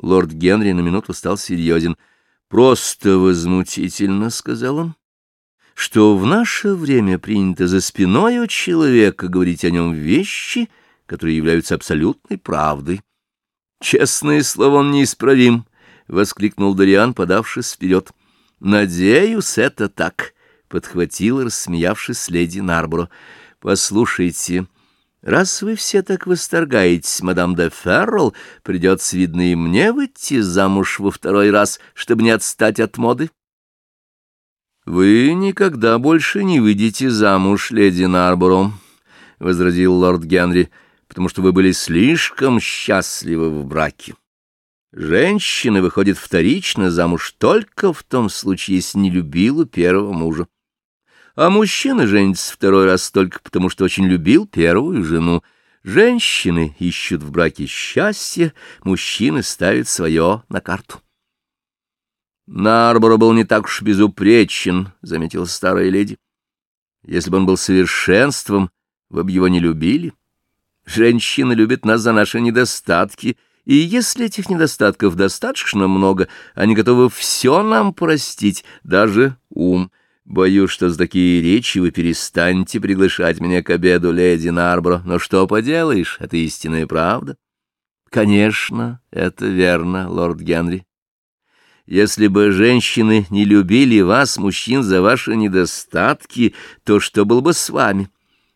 Лорд Генри на минуту стал серьезен. «Просто возмутительно», — сказал он, — «что в наше время принято за спиной у человека говорить о нем вещи, которые являются абсолютной правдой». «Честное слово, он неисправим», — воскликнул Дориан, подавшись вперед. «Надеюсь, это так», — подхватил, рассмеявшись леди Нарборо. «Послушайте». Раз вы все так восторгаетесь, мадам де Феррол, придется, видно, и мне выйти замуж во второй раз, чтобы не отстать от моды. — Вы никогда больше не выйдете замуж, леди Нарборо, — возразил лорд Генри, — потому что вы были слишком счастливы в браке. Женщина выходит вторично замуж только в том случае, если не любила первого мужа. А мужчина женится второй раз только потому, что очень любил первую жену. Женщины ищут в браке счастье, мужчины ставят свое на карту. Нарборо был не так уж безупречен, — заметила старая леди. Если бы он был совершенством, вы бы его не любили. Женщины любят нас за наши недостатки, и если этих недостатков достаточно много, они готовы все нам простить, даже ум. Боюсь, что за такие речи вы перестанете приглашать меня к обеду, леди Нарбро. Но что поделаешь, это истинная правда. Конечно, это верно, лорд Генри. Если бы женщины не любили вас, мужчин, за ваши недостатки, то что было бы с вами?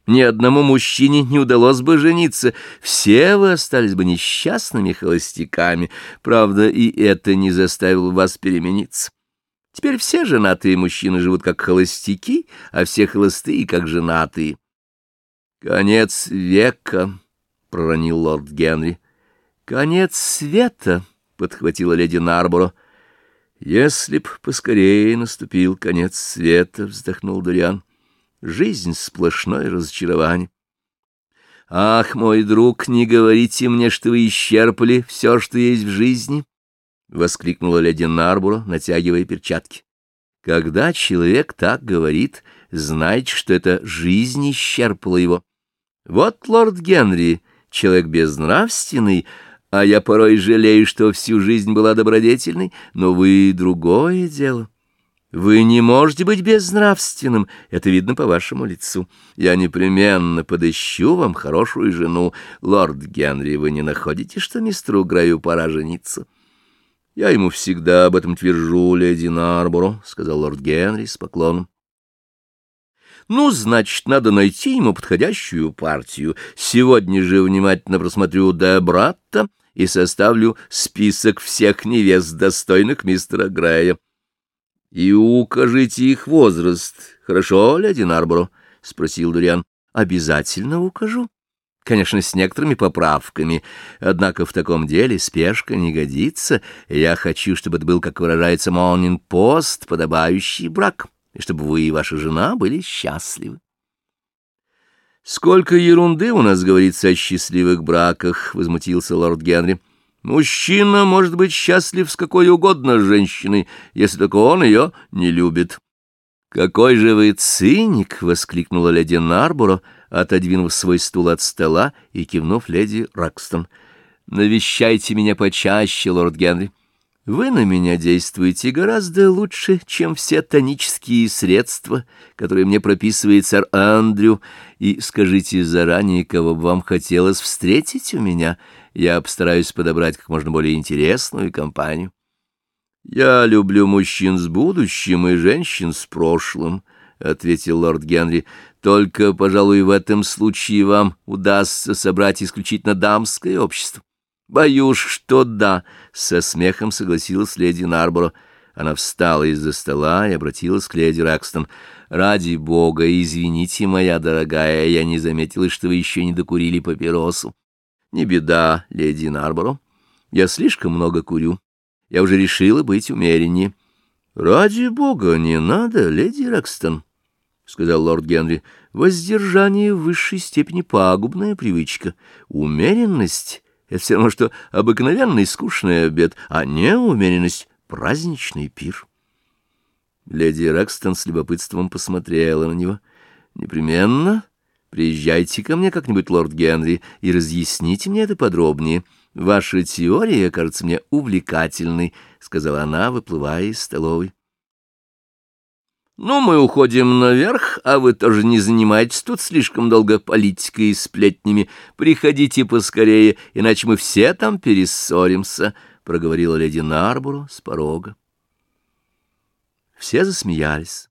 Ни одному мужчине не удалось бы жениться, все вы остались бы несчастными холостяками. Правда, и это не заставило вас перемениться. Теперь все женатые мужчины живут как холостяки, а все холостые как женатые. — Конец века, — проронил лорд Генри. — Конец света, — подхватила леди Нарборо. — Если б поскорее наступил конец света, — вздохнул Дуриан. — Жизнь — сплошное разочарование. — Ах, мой друг, не говорите мне, что вы исчерпали все, что есть в жизни. —— воскликнула леди Нарбуро, натягивая перчатки. «Когда человек так говорит, знайте, что это жизнь исчерпала его. Вот лорд Генри, человек безнравственный, а я порой жалею, что всю жизнь была добродетельной, но вы — другое дело». Вы не можете быть безнравственным, это видно по вашему лицу. Я непременно подыщу вам хорошую жену. Лорд Генри, вы не находите, что мистеру Граю пора жениться?» Я ему всегда об этом твержу, леди Нарборо, — сказал лорд Генри с поклоном. Ну, значит, надо найти ему подходящую партию. Сегодня же внимательно просмотрю Дебратта и составлю список всех невест, достойных мистера Грея. — И укажите их возраст. Хорошо, леди Нарборо? — спросил Дуриан. — Обязательно укажу. Конечно, с некоторыми поправками, однако в таком деле спешка не годится, я хочу, чтобы это был, как выражается Монин-пост, подобающий брак, и чтобы вы и ваша жена были счастливы. «Сколько ерунды у нас говорится о счастливых браках!» — возмутился лорд Генри. «Мужчина может быть счастлив с какой угодно женщиной, если только он ее не любит». «Какой же вы циник!» — воскликнула леди Нарборо — отодвинув свой стул от стола и кивнув леди Рокстон. «Навещайте меня почаще, лорд Генри. Вы на меня действуете гораздо лучше, чем все тонические средства, которые мне прописывает сэр Андрю, и скажите заранее, кого бы вам хотелось встретить у меня. Я постараюсь подобрать как можно более интересную компанию». «Я люблю мужчин с будущим и женщин с прошлым», — ответил лорд Генри. Только, пожалуй, в этом случае вам удастся собрать исключительно дамское общество. Боюсь, что да, — со смехом согласилась леди Нарборо. Она встала из-за стола и обратилась к леди Рэкстон. «Ради бога, извините, моя дорогая, я не заметила, что вы еще не докурили папиросу». «Не беда, леди Нарборо. Я слишком много курю. Я уже решила быть умереннее». «Ради бога, не надо, леди Рэкстон». — сказал лорд Генри, — воздержание в высшей степени пагубная привычка. Умеренность — это все равно, что обыкновенный скучный обед, а неумеренность — праздничный пир. Леди Рекстон с любопытством посмотрела на него. — Непременно приезжайте ко мне как-нибудь, лорд Генри, и разъясните мне это подробнее. «Ваша теория кажется мне увлекательной», — сказала она, выплывая из столовой. «Ну, мы уходим наверх, а вы тоже не занимаетесь тут слишком долго политикой и сплетнями. Приходите поскорее, иначе мы все там перессоримся», — проговорила леди Нарбору с порога. Все засмеялись.